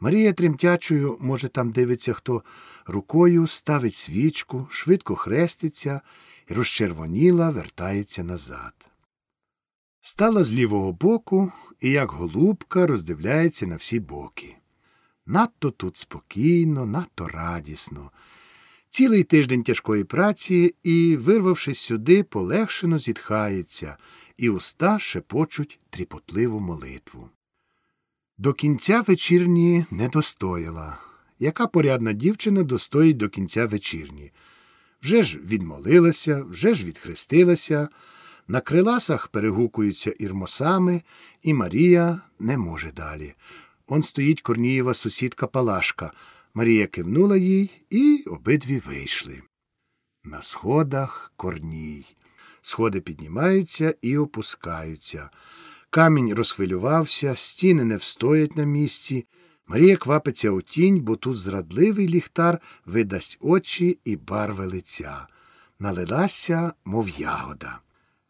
Марія тремтячою, може, там дивиться хто, рукою ставить свічку, швидко хреститься і розчервоніла, вертається назад. Стала з лівого боку і, як голубка, роздивляється на всі боки. Надто тут спокійно, надто радісно. Цілий тиждень тяжкої праці і, вирвавшись сюди, полегшено зітхається, і уста шепочуть тріпотливу молитву. До кінця вечірні не достояла. Яка порядна дівчина достоїть до кінця вечірні? Вже ж відмолилася, вже ж відхрестилася, на криласах перегукуються ірмосами, і Марія не може далі. Он стоїть Корнієва сусідка Палашка. Марія кивнула їй, і обидві вийшли. На сходах корній. Сходи піднімаються і опускаються. Камінь розхвилювався, стіни не встоять на місці. Марія квапиться у тінь, бо тут зрадливий ліхтар видасть очі і барви лиця. Налилася, мов ягода.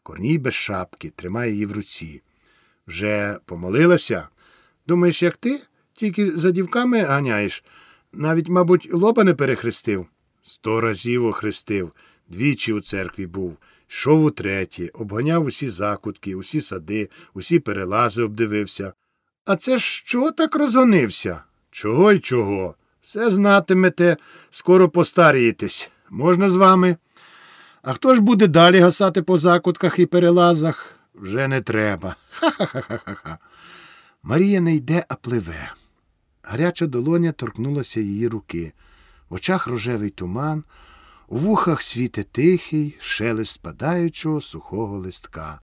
Корній без шапки, тримає її в руці. Вже помолилася? Думаєш, як ти? Тільки за дівками ганяєш. Навіть, мабуть, лоба не перехрестив. Сто разів охрестив, двічі у церкві був, йшов утретє, обганяв усі закутки, усі сади, усі перелази обдивився. А це ж що так розгонився? Чого й чого? Все знатимете, скоро постарієтесь. Можна з вами? А хто ж буде далі гасати по закутках і перелазах? Вже не треба. Ха-ха-ха-ха-ха. Марія не йде, а пливе. Гаряча долоня торкнулася її руки. В очах рожевий туман, у вухах світе тихий, шелест падаючого сухого листка.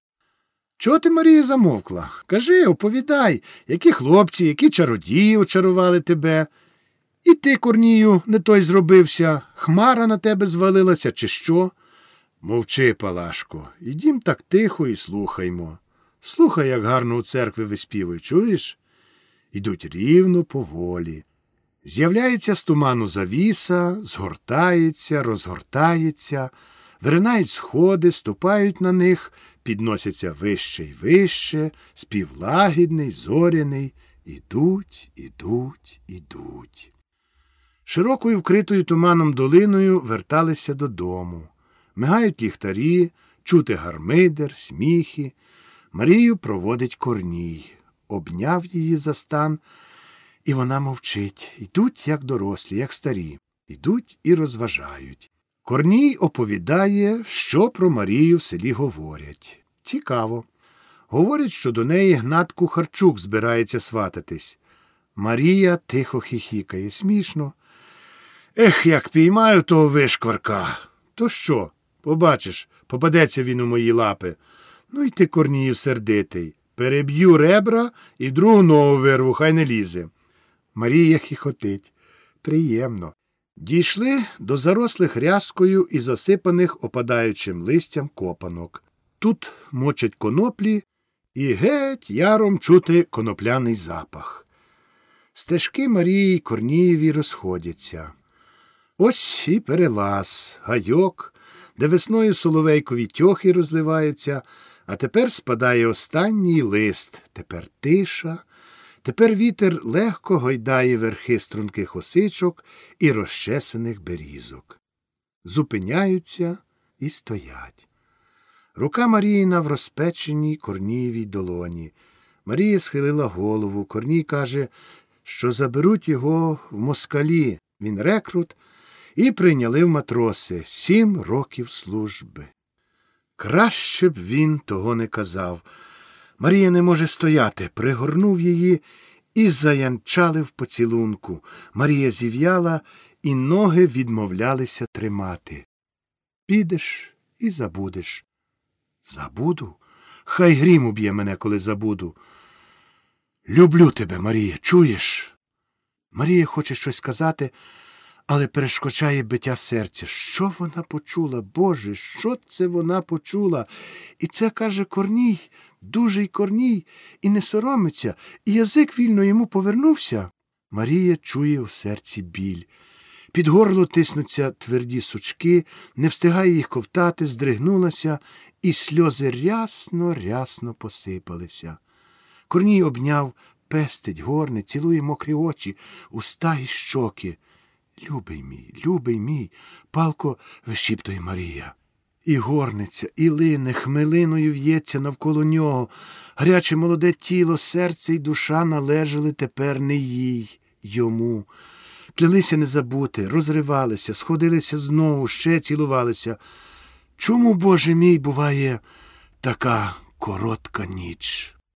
Чого ти, Марія, замовкла? Кажи, оповідай, які хлопці, які чародії очарували тебе. І ти, Корнію, не той зробився, хмара на тебе звалилася, чи що? Мовчи, Палашко, ідім так тихо і слухаймо. Слухай, як гарно у церкві виспівують, чуєш? Ідуть рівно поволі. З'являється з туману завіса, згортається, розгортається, виринають сходи, ступають на них, підносяться вище й вище, співлагідний, зоряний, ідуть, ідуть, ідуть. Широкою вкритою туманом долиною верталися додому. Мигають ліхтарі, чути гармидер, сміхи. Марію проводить корній, обняв її за стан, і вона мовчить. Йдуть, як дорослі, як старі, йдуть і розважають. Корній оповідає, що про Марію в селі говорять. Цікаво. Говорять, що до неї Гнат Кухарчук збирається свататись. Марія тихо хихікає, смішно. Ех, як піймаю того вишкварка. То що? Побачиш, попадеться він у мої лапи. Ну й ти, Корніїв, сердитий. Переб'ю ребра і другу ногу вирву, хай не лізе. Марія хіхотить. Приємно. Дійшли до зарослих рязкою і засипаних опадаючим листям копанок. Тут мочать коноплі і геть яром чути конопляний запах. Стежки Марії Корнієві розходяться. Ось і перелаз, гайок, де весною соловейкові тьохи розливаються, а тепер спадає останній лист, тепер тиша. Тепер вітер легко гойдає верхи струнких осичок і розчесаних берізок. Зупиняються і стоять. Рука Маріїна в розпеченій корнієвій долоні. Марія схилила голову. Корній каже, що заберуть його в москалі. Він рекрут, і прийняли в матроси сім років служби. Краще б він того не казав. Марія не може стояти, пригорнув її і заянчали в поцілунку. Марія зів'яла, і ноги відмовлялися тримати. Підеш і забудеш. Забуду? Хай грім уб'є мене, коли забуду. Люблю тебе, Марія, чуєш? Марія хоче щось сказати, але перешкочає биття серця. Що вона почула, Боже, що це вона почула? І це каже Корній, дужий Корній, і не соромиться, і язик вільно йому повернувся. Марія чує у серці біль. Під горло тиснуться тверді сучки, не встигає їх ковтати, здригнулася, і сльози рясно, рясно посипалися. Корній обняв пестить, горне, цілує мокрі очі, уста і щоки. Любий мій, любий мій, палко вишіптує Марія. І горниця, і лине, хмелиною в'ється навколо нього. Гаряче молоде тіло, серце й душа належали тепер не їй, йому. Клялися не забути, розривалися, сходилися знову, ще цілувалися. Чому, Боже мій, буває така коротка ніч?